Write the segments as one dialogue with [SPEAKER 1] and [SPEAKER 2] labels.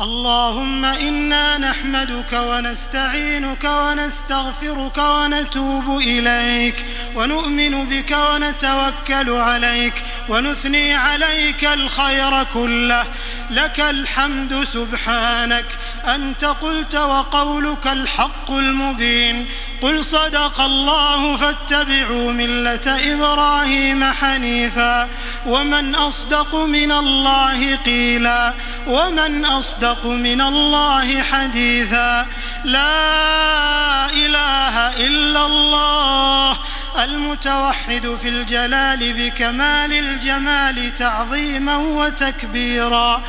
[SPEAKER 1] اللهم إنا نحمدك ونستعينك ونستغفرك ونتوب إليك ونؤمن بك ونتوكل عليك ونثني عليك الخير كله لك الحمد سبحانك. أنت قلت وقولك الحق المبين. قل صدق الله فاتبعوا ملة إبراهيم حنيفا. ومن أصدق من الله قيلا. ومن أصدق من الله حديثا. لا إله إلا الله. المتوحد في الجلال بكمال الجمال تعظيما وتكبيرا.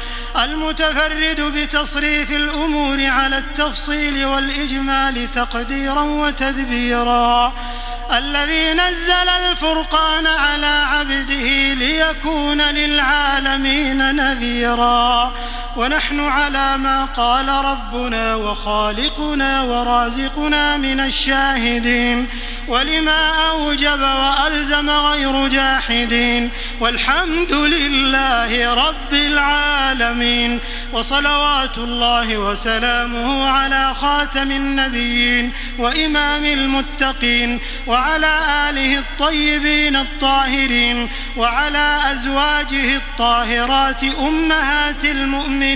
[SPEAKER 1] المتفرد بتصريف الأمور على التفصيل والإجمال تقديرا وتدبيرا. الذي نزل الفرقان على عبده ليكون للعالمين نذيرا. ونحن على ما قال ربنا وخالقنا ورازقنا من الشاهدين. ولما أوجب وألزم غير جاحدين. والحمد لله رب العالمين. وصلوات الله وسلامه على خاتم النبيين وإمام المتقين وعلى آله الطيبين الطاهرين وعلى أزواجه الطاهرات أمهات المؤمنين.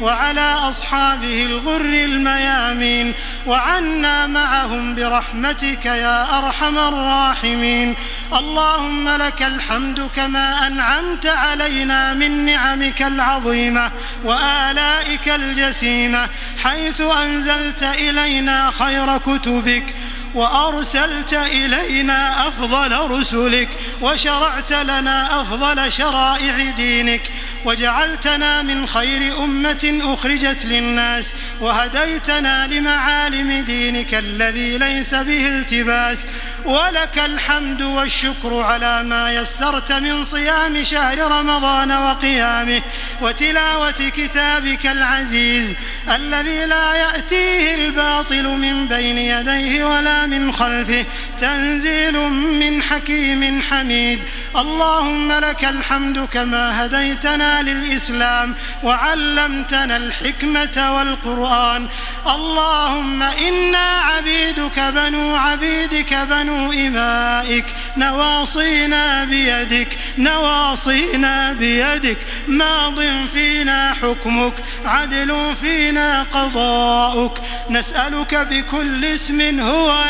[SPEAKER 1] وعلى أصحابه الغر الميامين وعنا معهم برحمتك يا أرحم الراحمين. اللهم لك الحمد كما أنعمت علينا من نعمك العظيمة وآلائك الجسيمة حيث أنزلت إلينا خير كتبك. وأرسلت إلينا أفضل رسلك وشرعت لنا أفضل شرائع دينك وجعلتنا من خير أمة أخرجت للناس وهديتنا لمعالم دينك الذي ليس به التباس ولك الحمد والشكر على ما يسرت من صيام شهر رمضان وقيامه وتلاوة كتابك العزيز الذي لا يأتيه الباطل من بين يديه ولا من خلفه تنزيل من حكيم حميد. اللهم لك الحمد كما هديتنا للإسلام وعلمتنا الحكمة والقرآن. اللهم إنا عبيدك بنو عبيدك بنو إمائك نواصينا بيدك نواصينا بيدك. ماض فينا حكمك عدل فينا قضاؤك. نسألك بكل اسم هو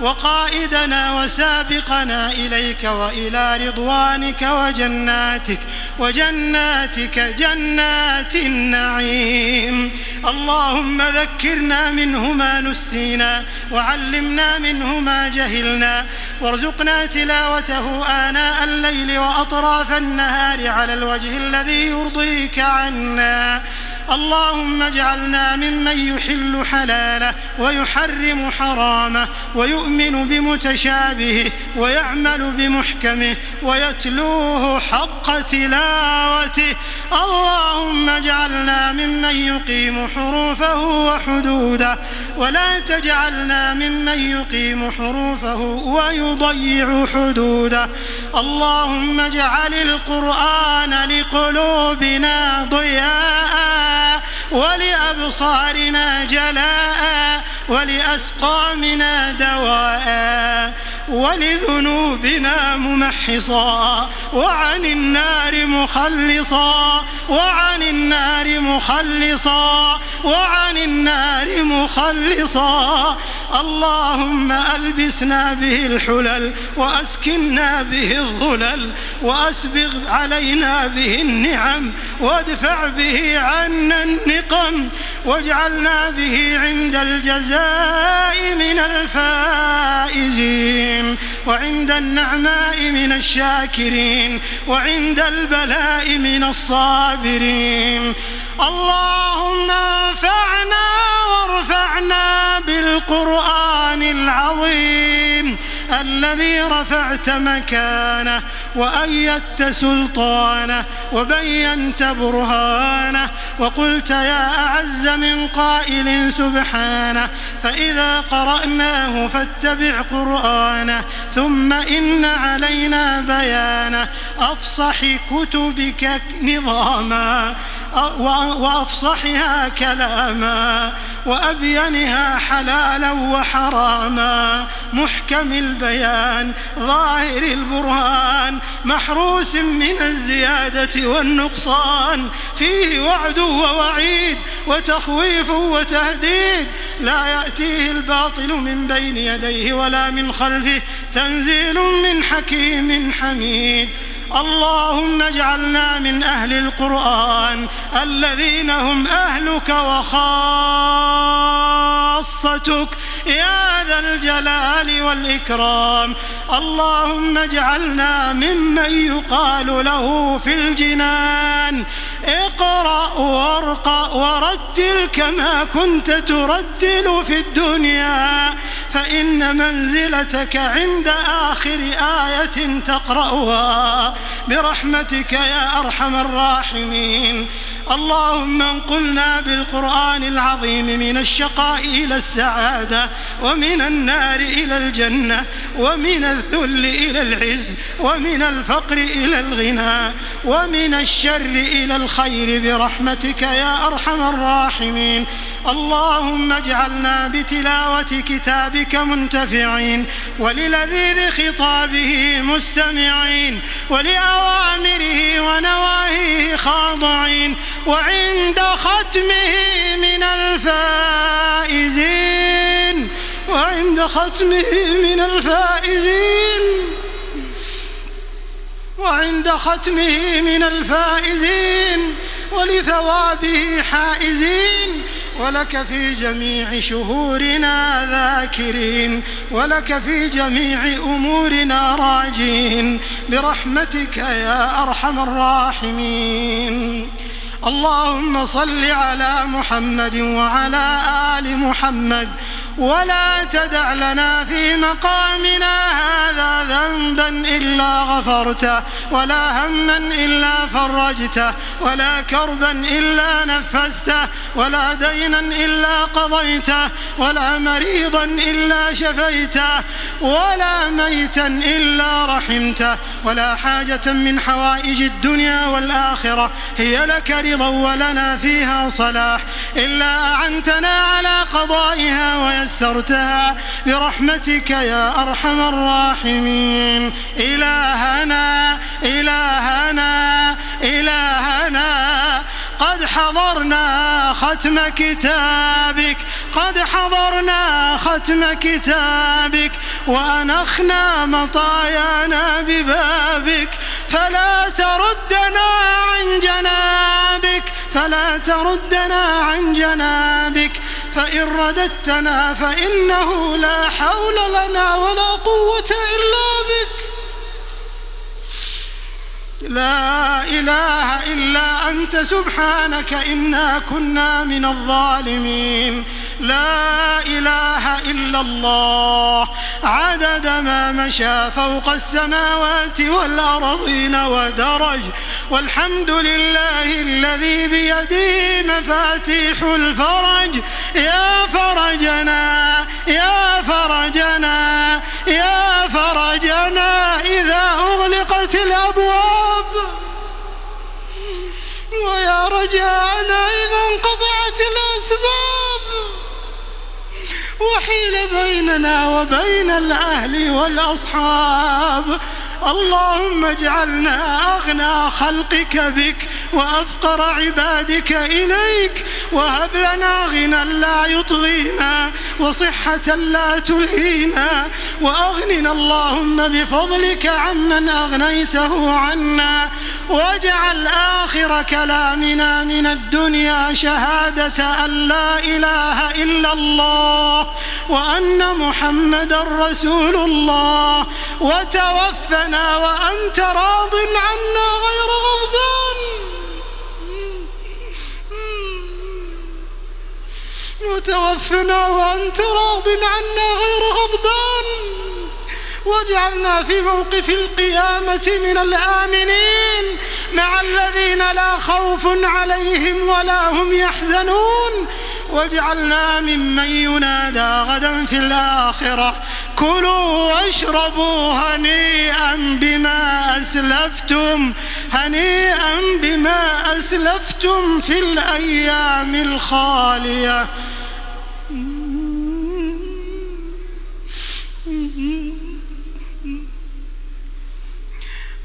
[SPEAKER 1] وقائدنا وسابقنا إليك وإلى رضوانك وجناتك وجناتك جنات النعيم. اللهم ذكرنا منه ما نسينا وعلمنا منه ما جهلنا. وارزقنا تلاوته آناء الليل وأطراف النهار على الوجه الذي يرضيك عنا. اللهم اجعلنا ممن يحل حلاله ويحرم حرامه ويؤمن بمتشابهه ويعمل بمحكمه ويتلوه حق تلاوته. اللهم اجعلنا ممن يقيم حروفه وحدوده. ولا تجعلنا ممن يقيم حروفه ويضيع حدوده. اللهم اجعل القرآن لقلوبنا ضياءً. ولأبصارنا جلاء ولأسقامنا دواء ولذنوبنا ممحصا وعن النار مخلصا وعن النار مخلصا وعن النار مخلصا اللهم ألبسنا به الحلل وأسكنا به الظلل وأسبغ علينا به النعم وادفع به عنا النقم واجعلنا به عند الجزاء من الفائزين الرحيم وعند النعماء من الشاكرين وعند البلاء من الصابرين. اللهم انفعنا وارفعنا بالقرآن العظيم الذي رفعت مكانه وأيدت سلطانه وبينت برهانه. وقلت يا أعز من قائل سبحانه فإذا قرأناه فاتبع قرآنه ثم إن علينا بيانه أفصح كتبك نظاما. وأفصحها كلاما وأبينها حلالا وحراما محكم البيان ظاهر البرهان محروس من الزيادة والنقصان. فيه وعد ووعيد وتخويف وتهديد. لا يأتيه الباطل من بين يديه ولا من خلفه تنزيل من حكيم حميد. اللهم اجعلنا من أهل القرآن الذين هم أهلك وخاصتك. يا ذا الجلال والإكرام. اللهم اجعلنا ممن يقال له في الجنان. اقرأ وارقأ ورتل كما كنت ترتل في الدنيا فإن منزلتك عند آخر آية تقرأها. برحمتك يا أرحم الراحمين. اللهم انقلنا بالقرآن العظيم من الشقاء إلى السعادة ومن النار إلى الجنة ومن الذل إلى العز ومن الفقر إلى الغنى ومن الشر إلى الخير برحمتك يا أرحم الراحمين اللهم اجعلنا بتلاوة كتابك منتفعين وللذيذ خطابه مستمعين ولأوامره ونواهيه خاضعين وعند ختمه من الفائزين وعند ختمه من الفائزين وعند ختمه من الفائزين ولثوابه حائزين. ولك في جميع شهورنا ذاكرين ولك في جميع أمورنا راجين. برحمتك يا أرحم الراحمين. اللهم صل على محمد وعلى آل محمد ولا تدع لنا في مقامنا هذا ذنبا إلا غفرته ولا هما إلا فرجته ولا كربا إلا نفسته ولا دينا إلا قضيته ولا مريضا إلا شفيته ولا ميتا إلا رحمته ولا حاجة من حوائج الدنيا والآخرة هي لك رضا ولنا فيها صلاح إلا أعنتنا على قضائها ويسرتها برحمتك يا أرحم الراحمين. إلهنا إلهنا إلهنا قد حضرنا ختم كتابك قد حضرنا ختم كتابك وأنخنا مطايانا ببابك. فلا تردنا عن جنابك فلا تردنا عن جنابك. فإن رددتنا فإنه لا حول لنا ولا قوة إلا بك. لا إله إلا أنت سبحانك إنا كنا من الظالمين. لا إله إلا الله. عدد ما مشى فوق السماوات والأرضين ودرج. والحمد لله الذي بيده مفاتيح الفرج. يا فرجنا يا فرجنا يا فرجنا إذا أغلقت الأبواب. ويا رجاءنا إذا انقطعت الأسباب. وحيل بيننا وبين الأهل والأصحاب. اللهم اجعلنا أغنى خلقك بك وأفقر عبادك إليك وهب لنا غنى لا يطغينا وصحة لا تلهينا وأغننا اللهم بفضلك عمن أغنيته عنا واجعل آخر كلامنا من الدنيا شهادة أن لا إله إلا الله وأن محمد رسول الله وتوفنا وأنت راض عنا غير غضبان. وتوفنا وأنت راض عنا غير غضبان. واجعلنا في موقف القيامة من الآمنين مع الذين لا خوف عليهم ولا هم يحزنون. واجعلنا ممن ينادى غدا في الآخرة. كلوا واشربوا هنيئا بما أسلفتم هنيئا بما أسلفتم في الأيام الخالية.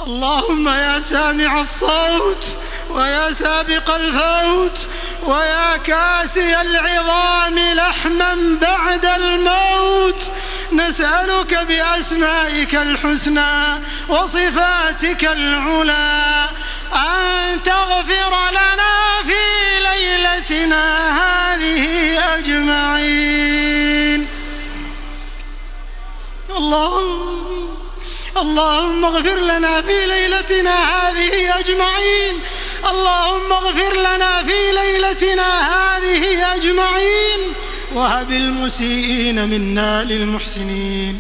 [SPEAKER 1] اللهم يا سامع الصوت ويا سابق الفوت ويا كاسي العظام لحما بعد الموت نسألك بأسمائك الحسنى وصفاتك العلى أن تغفر لنا في ليلتنا هذه أجمعين. اللهم اللهم اغفر لنا في ليلتنا هذه أجمعين. اللهم اغفر لنا في ليلتنا هذه أجمعين وهب المسيئين منا للمحسنين.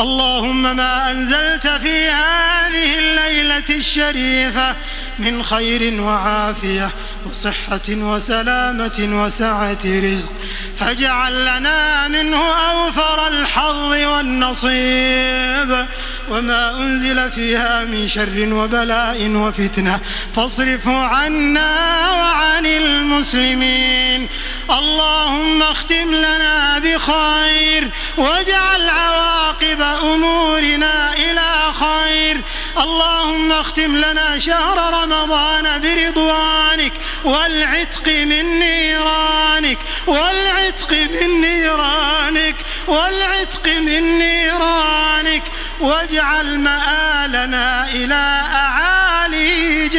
[SPEAKER 1] اللهم ما أنزلت في هذه الليلة الشريفة من خير وعافية وصحة وسلامة وسعة رزق. فاجعل لنا منه أوفر الحظ والنصيب. وما أنزل فيها من شر وبلاء وفتنة. فاصرفه عنا وعن المسلمين. اللهم اختم لنا بخير واجعل عواقب أمورنا إلى خير. اللهم اختم لنا شهر رمضان برضوانك والعتق من نيرانك والعتق من نيرانك والعتق من نيرانك. واجعل مآلنا إلى أعالي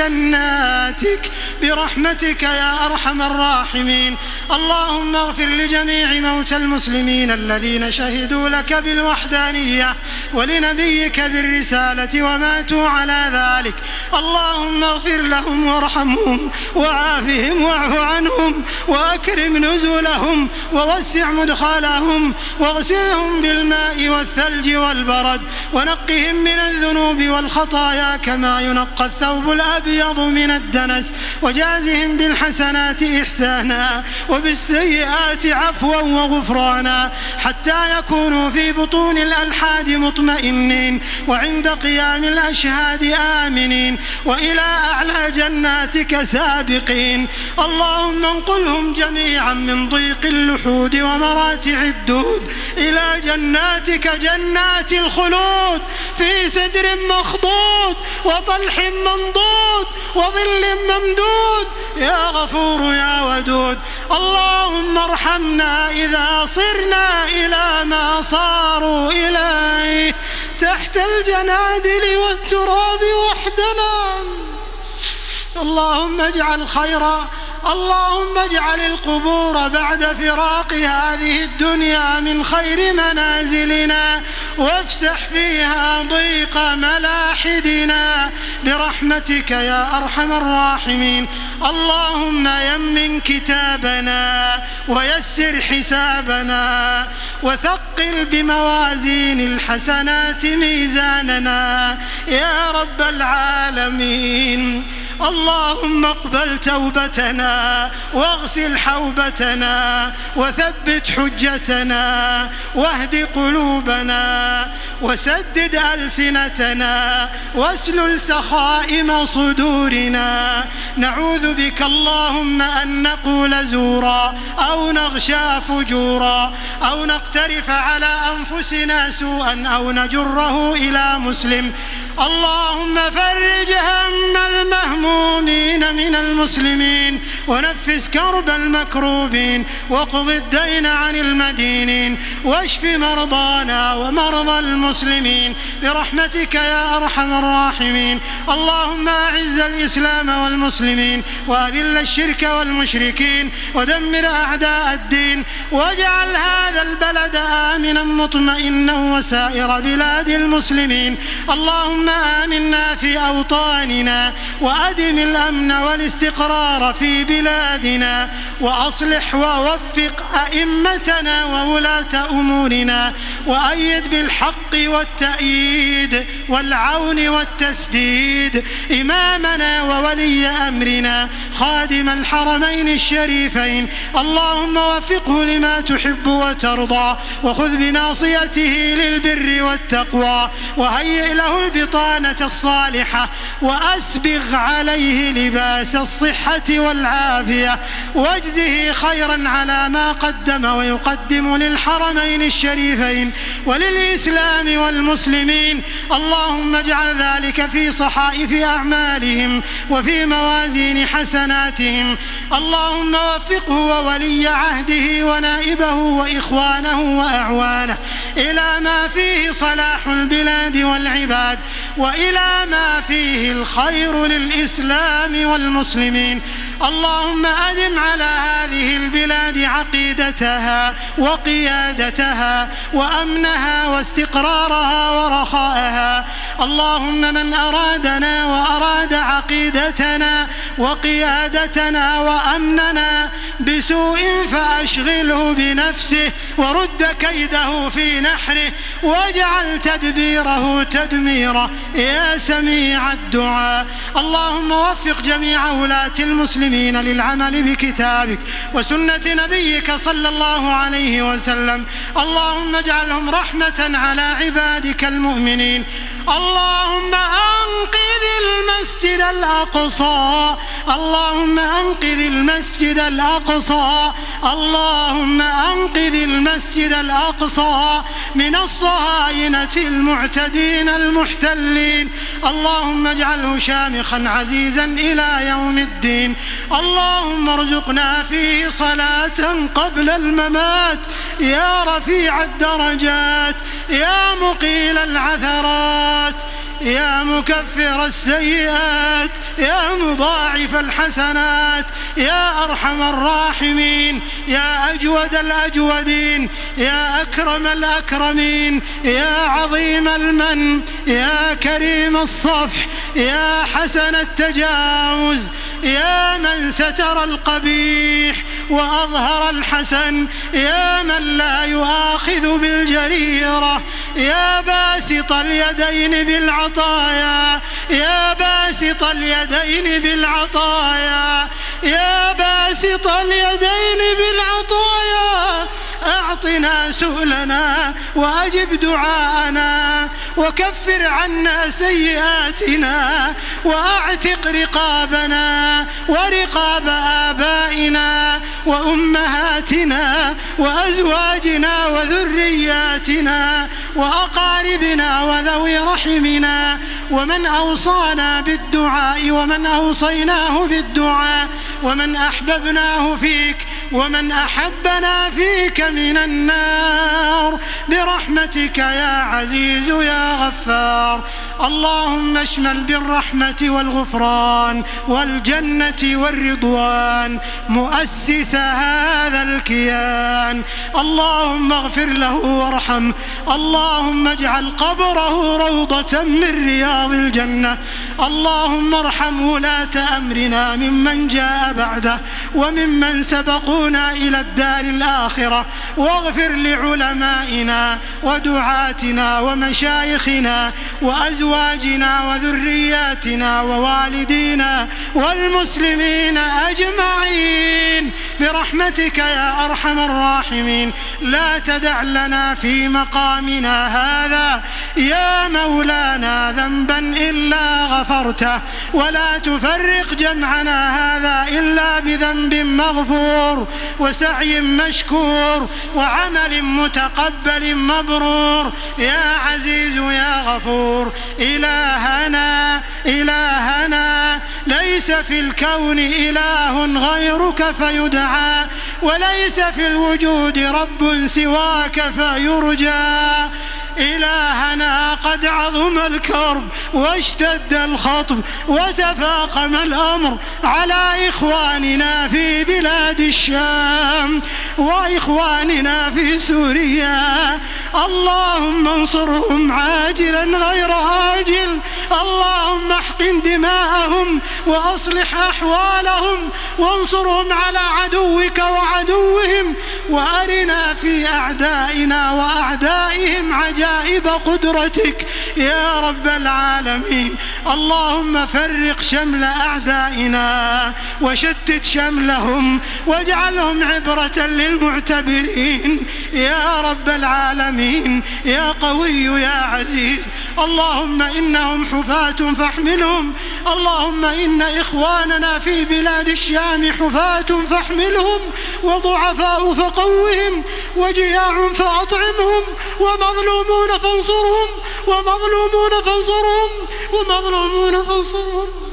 [SPEAKER 1] جناتك برحمتك يا أرحم الراحمين. اللهم اغفر لجميع موتى المسلمين الذين شهدوا لك بالوحدانية. ولنبيك بالرسالة وماتوا على ذلك. اللهم اغفر لهم وارحمهم وعافهم واعف عنهم وأكرم نزلهم ووسع مدخلهم واغسلهم بالماء والثلج والبرد ونقهم من الذنوب والخطايا كما ينقى الثوب الأبيض من الدنس وجازهم بالحسنات إحسانا وبالسيئات عفوا وغفرانا حتى يكونوا في بطون الألحاد مطمئنين وعند قيام الأشهاد آمنين وإلى أعلى جناتك سابقين. اللهم انقلهم جميعا من ضيق اللحود ومراتع الدود. إلى جناتك جنات الخلود في سدر مخضود وطلح منضود وظل ممدود. يا غفور يا ودود اللهم ارحمنا إذا صرنا إلى ما صاروا إليه. تحت الجنادل والتراب وحدنا. اللهم اجعل خيرا اللهم اجعل القبور بعد فراق هذه الدنيا من خير منازلنا وافسح فيها ضيق ملاحدنا برحمتك يا أرحم الراحمين. اللهم يمن كتابنا ويسر حسابنا وثقل بموازين الحسنات ميزاننا يا رب العالمين. اللهم اقبل توبتنا واغسل حوبتنا وثبت حجتنا واهد قلوبنا وسدد ألسنتنا واسلل سخائم صدورنا. نعوذ بك اللهم أن نقول زورا أو نغشى فجورا أو نقترف على أنفسنا سوءا أو نجره إلى مسلم. اللهم فرج هم المهمومين من المسلمين ونفس كرب المكروبين واقض الدين عن المدينين واشف مرضانا ومرضى المسلمين برحمتك يا أرحم الراحمين اللهم أعز الإسلام والمسلمين وأذل الشرك والمشركين ودمر أعداء الدين واجعل هذا البلد آمنا مطمئنا وسائر بلاد المسلمين اللهم آمنا في أوطاننا وأدم الأمن والاستقرار في بلادنا وأصلح ووفق أئمتنا وولاة أمورنا وأيد بالحق والتأييد والعون والتسديد. إمامنا وولي أمرنا خادم الحرمين الشريفين. اللهم وفقه لما تحب وترضى وخذ بناصيته للبر والتقوى وهيئ له البطانة الصالحة وأسبغ عليه لباس الصحة والعافية واجزه خيرا على ما قدم ويقدم للحرمين الشريفين وللإسلام والمسلمين. اللهم اجعل ذلك في صحائف أعمالهم وفي موازين حسناتهم. اللهم وفقه وولي عهده ونائبه وإخوانه وأعوانه إلى ما فيه صلاح البلاد والعباد. وإلى ما فيه الخير للإسلام والمسلمين. اللهم أدم على هذه البلاد عقيدتها وقيادتها وأمنها واستقرارها ورخاءها. اللهم من أرادنا وأراد عقيدتنا وقيادتنا وأمننا بسوء فأشغله بنفسه ورد كيده في نحره واجعل تدبيره تدميره. يا سميع الدعاء. اللهم وفق جميع ولاة المسلمين للعمل بكتابك وسنة نبيك صلى الله عليه وسلم. اللهم اجعلهم رحمة على عبادك المؤمنين. اللهم أنقذ المسجد الأقصى. اللهم أنقذ المسجد الأقصى. اللهم أنقذ المسجد الأقصى من الصهاينة المعتدين المحتلين. اللهم اجعله شامخا عزيزا إلى يوم الدين. اللهم ارزقنا فيه صلاة قبل الممات. يا رفيع الدرجات. يا مقيل العثرات. يا مكفر السيئات يا مضاعف الحسنات يا أرحم الراحمين يا أجود الأجودين يا أكرم الأكرمين يا عظيم المن يا كريم الصفح يا حسن التجاوز يا من ستر القبيح وأظهر الحسن يا من لا يؤاخذ بالجريرة يا باسط اليدين بالعطايا يا باسط اليدين بالعطايا يا باسط اليدين بالعطايا. أعطنا سؤلنا وأجب دعاءنا وكفر عنا سيئاتنا وأعتق رقابنا ورقاب آبائنا وأمهاتنا وأزواجنا وذرياتنا وأقاربنا وذوي رحمنا ومن أوصانا بالدعاء ومن أوصيناه بالدعاء ومن أحببناه فيك ومن أحبنا فيك من النار. برحمتك يا عزيز يا غفار. اللهم اشمل بالرحمة والغفران والجنة والرضوان. مؤسس هذا الكيان. اللهم اغفر له وارحمه اللهم اجعل قبره روضة من رياض الجنة. اللهم ارحم ولاة أمرنا ممن جاء بعده وممن سبقونا إلى الدار الآخرة. واغفر لعلمائنا ودعاتنا ومشايخنا وأزواجنا وذرياتنا ووالدينا والمسلمين أجمعين. برحمتك يا أرحم الراحمين. لا تدع لنا في مقامنا هذا. يا مولانا غفرته ولا تفرق جمعنا هذا إلا بذنب مغفور وسعي مشكور وعمل متقبل مبرور. يا عزيز يا غفور إلهنا إلهنا ليس في الكون إله غيرك فيدعى وليس في الوجود رب سواك فيرجى. إلهنا قد عظم الكرب واشتد الخطب وتفاقم الأمر على إخواننا في بلاد الشام وإخواننا في سوريا. اللهم انصرهم عاجلا غير آجل اللهم احقن دماءهم وأصلح أحوالهم. وانصرهم على عدوك وعدوهم. وأرنا في أعدائنا وأعدائهم عجائب قدرتك يا رب العالمين. اللهم فرق شمل أعدائنا وشتت شملهم واجعلهم عبرة للمعتبرين. يا رب العالمين يا قوي يا عزيز. اللهم إنهم حفاة فاحملهم. اللهم إن إخواننا في بلاد الشام حفاة فاحملهم. وضعفاء فقوهم. وجياع فأطعمهم. ومظلومون فانصرهم. ومظلومون فانصرهم. ومظلومون فانصرهم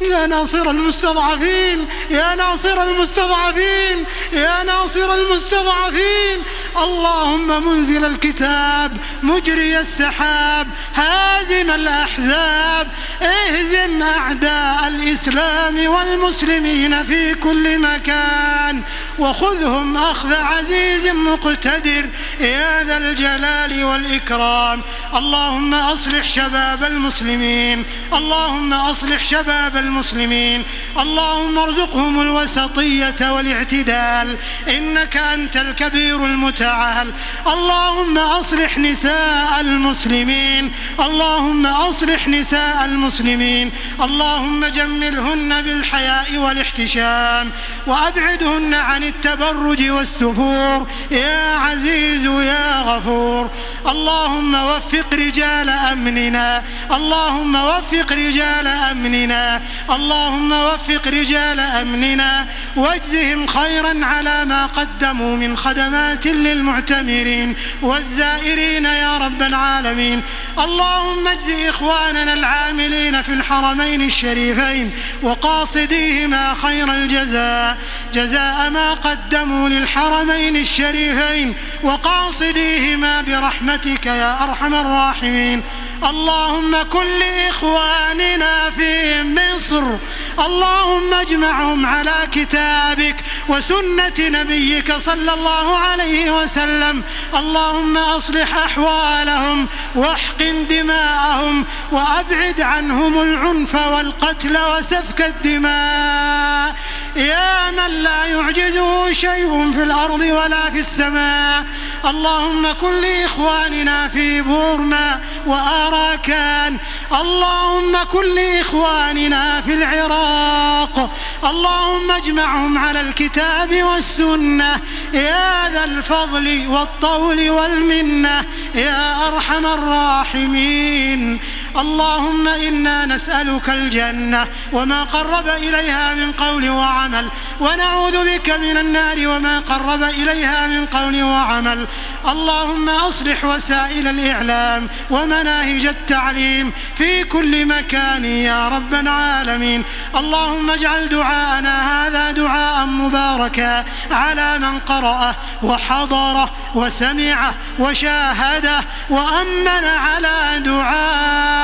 [SPEAKER 1] يا ناصر المستضعفين يا ناصر المستضعفين يا ناصر المستضعفين. اللهم منزل الكتاب مجري السحاب هازم الأحزاب اهزم أعداء الإسلام والمسلمين في كل مكان. وخذهم أخذ عزيز مقتدر يا ذا الجلال والإكرام. اللهم أصلح شباب المسلمين اللهم أصلح شباب المسلمين. اللهم ارزقهم الوسطية والاعتدال. إنك أنت الكبير المتعال. اللهم أصلح نساء المسلمين. اللهم أصلح نساء المسلمين. اللهم جملهن بالحياء والاحتشام. وأبعدهن عن التبرج والسفور. يا عزيز يا غفور. اللهم وفق رجال أمننا. اللهم وفق رجال أمننا. اللهم وفق رجال أمننا واجزهم خيرا على ما قدموا من خدمات للمعتمرين والزائرين يا رب العالمين. اللهم اجز إخواننا العاملين في الحرمين الشريفين وقاصديهما خير الجزاء جزاء ما قدموا للحرمين الشريفين وقاصديهما برحمتك يا أرحم الراحمين. اللهم كن لإخواننا في مصر. اللهم اجمعهم على كتابك وسنة نبيك صلى الله عليه وسلم. اللهم أصلح أحوالهم واحقن دماءهم وأبعد عنهم العنف والقتل وسفك الدماء. يا من لا يعجزه شيء في الأرض ولا في السماء. اللهم كن لإخواننا في بورما وآراكان. اللهم كن لإخواننا في العراق. اللهم اجمعهم على الكتاب والسنة. يا ذا الفضل والطول والمنة. يا أرحم الراحمين. اللهم إنا نسألك الجنة وما قرب إليها من قول وعمل ونعوذ بك من النار وما قرب إليها من قول وعمل. اللهم أصلح وسائل الإعلام ومناهج التعليم في كل مكان يا رب العالمين. اللهم اجعل دعاءنا هذا دعاء مباركا على من قرأه وحضره وسمعه وشاهده وأمن على دعائه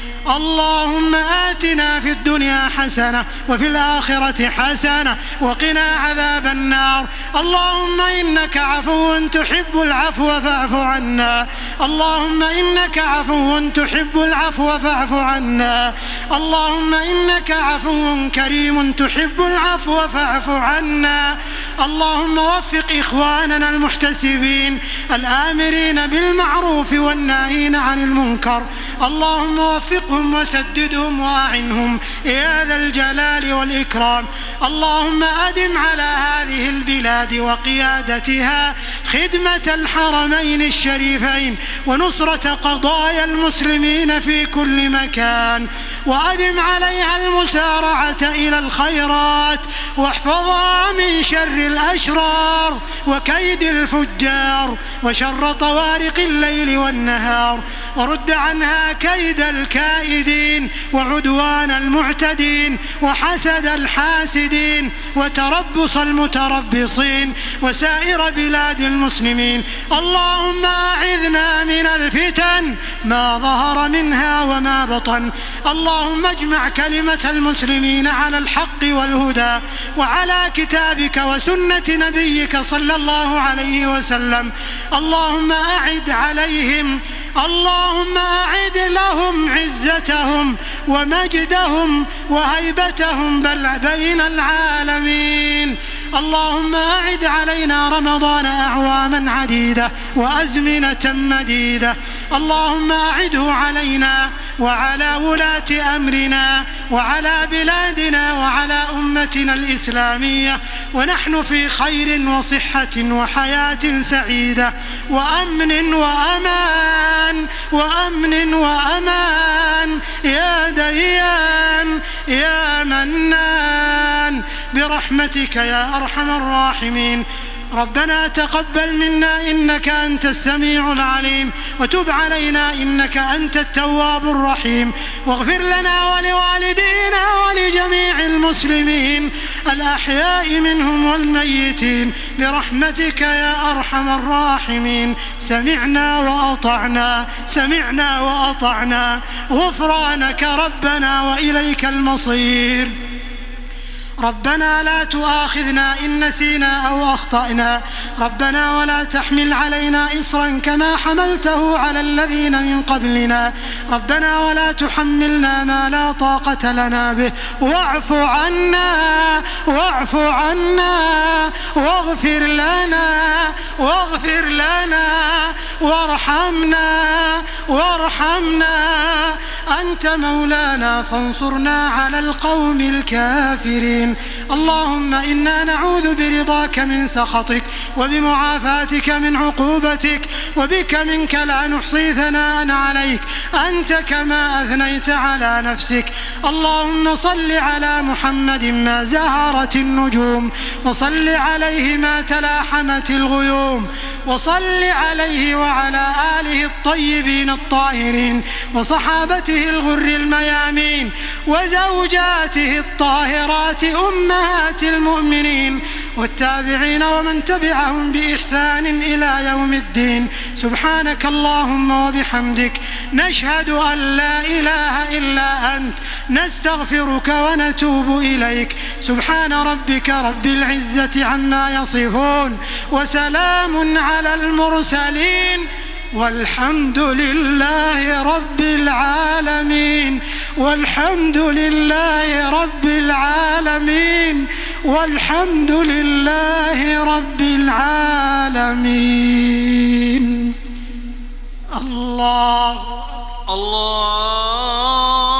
[SPEAKER 1] اللهم آتنا في الدنيا حسنة وفي الآخرة حسنة وقنا عذاب النار. اللهم إنك عفو تحب العفو فاعف عنا. اللهم إنك عفو تحب العفو فاعف عنا. اللهم إنك عفو كريم تحب العفو فاعف عنا. اللهم وفق إخواننا المحتسبين الآمرين بالمعروف والناهين عن المنكر. اللهم وفقهم وسددهم وأعنهم. يا ذا الجلال والإكرام. اللهم أدم على هذه البلاد وقيادتها خدمة الحرمين الشريفين ونصرة قضايا المسلمين في كل مكان. وأدم عليها المسارعة إلى الخيرات. واحفظها من شر الأشرار وكيد الفجار. وشر طوارق الليل والنهار. ورد عنها كيد الكائدين وعدوان المعتدين وحسد الحاسدين وتربص المتربصين وسائر بلاد المسلمين. اللهم أعذنا من الفتن ما ظهر منها وما بطن. اللهم اجمع كلمة المسلمين على الحق والهدى وعلى كتابك وسنة نبيك صلى الله عليه وسلم. اللهم أعد عليهم اللهم أعد لهم عزتهم ومجدهم وهيبتهم بين العالمين. اللهم أعد علينا رمضان أعواما عديدة وأزمنة مديدة. اللهم أعده علينا وعلى ولاة أمرنا وعلى بلادنا وعلى أمتنا الإسلامية. ونحن في خير وصحة وحياة سعيدة. وأمن وأمان وأمن وأمان. يا ديان يا منان. برحمتك يا أرحم الراحمين. ربنا تقبل منا إنك أنت السميع العليم وتب علينا إنك أنت التواب الرحيم. واغفر لنا ولوالدينا ولجميع المسلمين الأحياء منهم والميتين. برحمتك يا أرحم الراحمين. سمعنا وأطعنا سمعنا وأطعنا. غفرانك ربنا وإليك المصير. ربنا لا تؤاخذنا إن نسينا أو أخطأنا. ربنا ولا تحمل علينا إصرا كما حملته على الذين من قبلنا. ربنا ولا تحملنا ما لا طاقة لنا به. واعف عنا واعف عنا واغفر لنا واغفر لنا وارحمنا وارحمنا. أنت مولانا فانصرنا على القوم الكافرين. اللهم إنا نعوذ برضاك من سخطك وبمعافاتك من عقوبتك وبك منك لا نحصي ثناء عليك. أنت كما أثنيت على نفسك. اللهم صل على محمد ما زهرت النجوم وصل عليه ما تلاحمت الغيوم وصل عليه وعلى آله الطيبين الطاهرين وصحابته الغر الميامين وزوجاته الطاهرات أمهات المؤمنين والتابعين ومن تبعهم بإحسان إلى يوم الدين. سبحانك اللهم وبحمدك نشهد أن لا إله إلا أنت. نستغفرك ونتوب إليك. سبحان ربك رب العزة عما يصفون. وسلام على المرسلين. والحمد لله رب العالمين والحمد لله رب العالمين والحمد لله رب العالمين. الله
[SPEAKER 2] الله